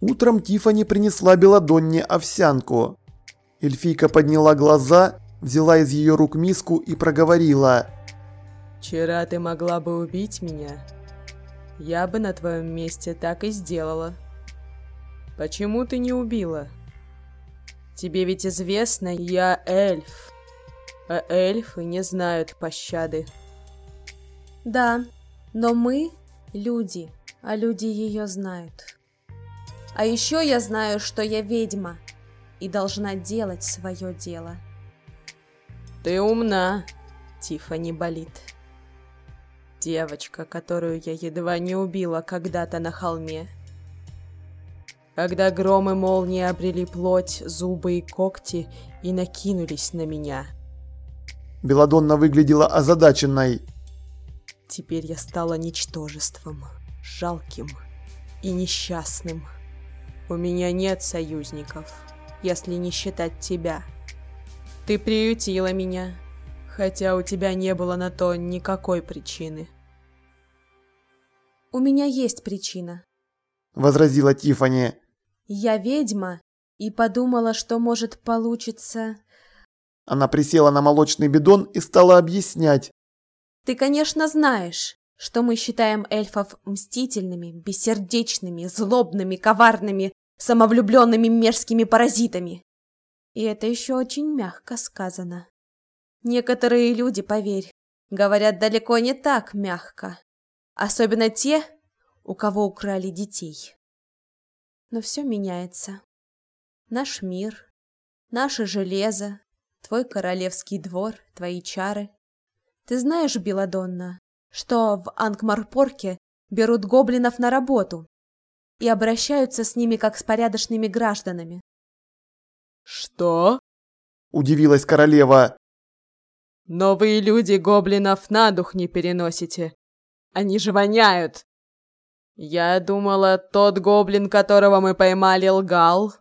Утром Тифани принесла Беладонне овсянку. Эльфийка подняла глаза, взяла из ее рук миску и проговорила. «Вчера ты могла бы убить меня. Я бы на твоем месте так и сделала. Почему ты не убила? Тебе ведь известно, я эльф, а эльфы не знают пощады». Да, но мы люди, а люди ее знают. А еще я знаю, что я ведьма и должна делать свое дело. Ты умна, Тифани болит. Девочка, которую я едва не убила когда-то на холме. Когда гром и молнии обрели плоть, зубы и когти и накинулись на меня. Беладонна выглядела озадаченной. Теперь я стала ничтожеством, жалким и несчастным. У меня нет союзников, если не считать тебя. Ты приютила меня, хотя у тебя не было на то никакой причины. У меня есть причина, возразила Тифани. Я ведьма и подумала, что может получиться. Она присела на молочный бидон и стала объяснять. Ты, конечно, знаешь, что мы считаем эльфов мстительными, бессердечными, злобными, коварными, самовлюбленными мерзкими паразитами. И это еще очень мягко сказано. Некоторые люди, поверь, говорят далеко не так мягко. Особенно те, у кого украли детей. Но все меняется. Наш мир, наше железо, твой королевский двор, твои чары. Ты знаешь, Беладонна, что в Ангмарпорке берут гоблинов на работу и обращаются с ними как с порядочными гражданами. «Что?» – удивилась королева. «Новые люди гоблинов на дух не переносите. Они же воняют. Я думала, тот гоблин, которого мы поймали, лгал».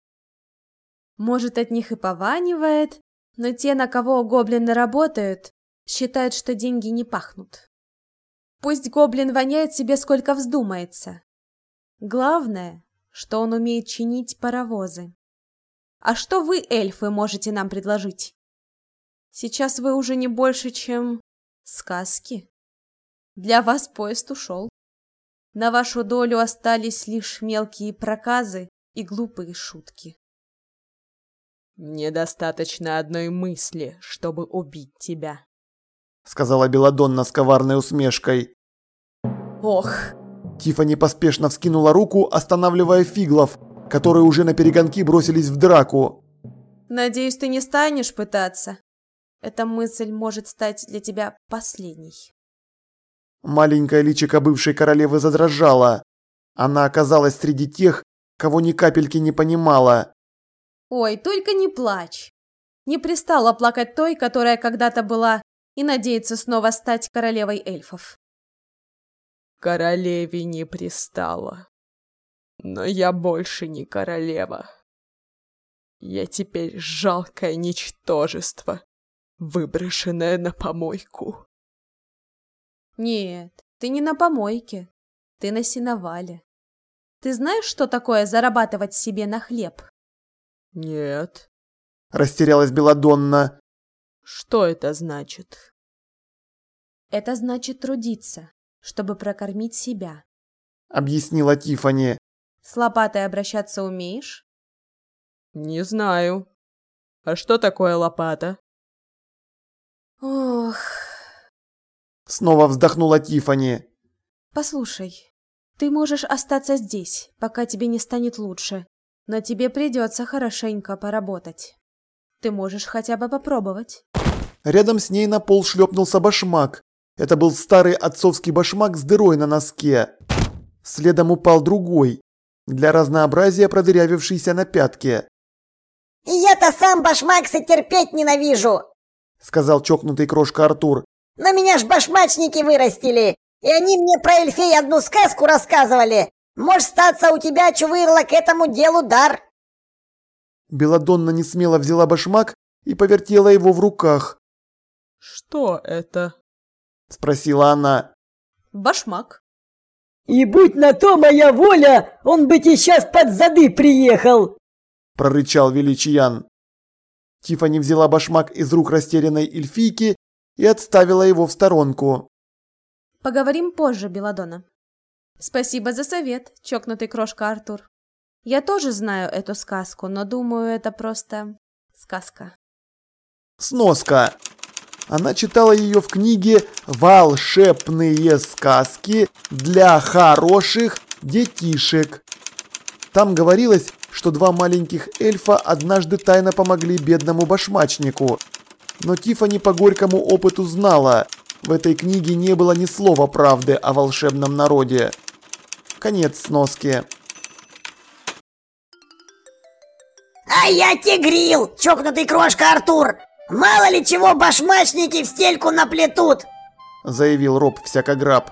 «Может, от них и пованивает, но те, на кого гоблины работают, считают, что деньги не пахнут. Пусть гоблин воняет себе сколько вздумается. Главное, что он умеет чинить паровозы. А что вы, эльфы, можете нам предложить? Сейчас вы уже не больше, чем сказки. Для вас поезд ушел. На вашу долю остались лишь мелкие проказы и глупые шутки. «Мне достаточно одной мысли, чтобы убить тебя», — сказала Беладонна с коварной усмешкой. «Ох!» Тифани поспешно вскинула руку, останавливая фиглов, которые уже на перегонки бросились в драку. «Надеюсь, ты не станешь пытаться? Эта мысль может стать для тебя последней». Маленькая личико бывшей королевы задрожала. Она оказалась среди тех, кого ни капельки не понимала. «Ой, только не плачь. Не пристала плакать той, которая когда-то была, и надеется снова стать королевой эльфов королеве не пристало. Но я больше не королева. Я теперь жалкое ничтожество, выброшенное на помойку. Нет, ты не на помойке. Ты на сеновале. Ты знаешь, что такое зарабатывать себе на хлеб? Нет. Растерялась Беладонна. Что это значит? Это значит трудиться чтобы прокормить себя. Объяснила Тифани. С лопатой обращаться умеешь? Не знаю. А что такое лопата? Ох. Снова вздохнула Тифани. Послушай, ты можешь остаться здесь, пока тебе не станет лучше, но тебе придется хорошенько поработать. Ты можешь хотя бы попробовать. Рядом с ней на пол шлепнулся башмак, это был старый отцовский башмак с дырой на носке. Следом упал другой, для разнообразия продырявившийся на пятке. «Я-то сам башмаксы терпеть ненавижу!» Сказал чокнутый крошка Артур. «Но меня ж башмачники вырастили, и они мне про эльфей одну сказку рассказывали. Может, статься у тебя, чувырла, к этому делу дар!» Беладонна не смело взяла башмак и повертела его в руках. «Что это?» Спросила она. Башмак. И будь на то моя воля, он бы тебе сейчас под зады приехал!» Прорычал Величиян. Тифани взяла башмак из рук растерянной эльфийки и отставила его в сторонку. Поговорим позже, Беладона. Спасибо за совет, чокнутый крошка Артур. Я тоже знаю эту сказку, но думаю, это просто сказка. Сноска. Она читала ее в книге «Волшебные сказки для хороших детишек». Там говорилось, что два маленьких эльфа однажды тайно помогли бедному башмачнику. Но Тифани по горькому опыту знала, в этой книге не было ни слова правды о волшебном народе. Конец сноски. А я тигрил, чокнутый крошка Артур. Мало ли чего башмачники в стельку наплетут. Заявил Роб всякограб.